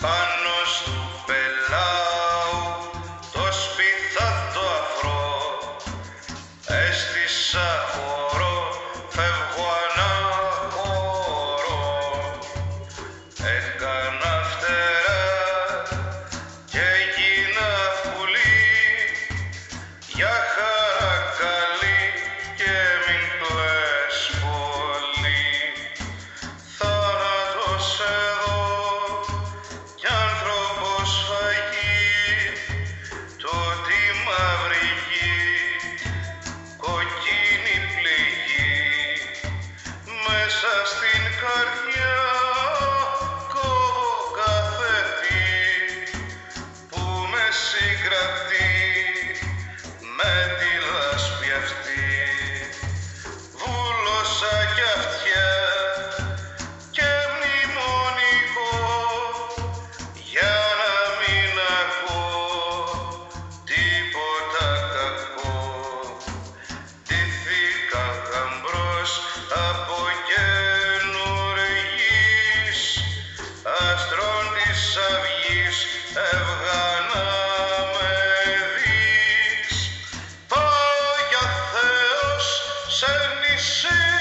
Fun. μέσα στην καρδιά. Έβγα να με δεις. Πάγια, Θεός σε νησί.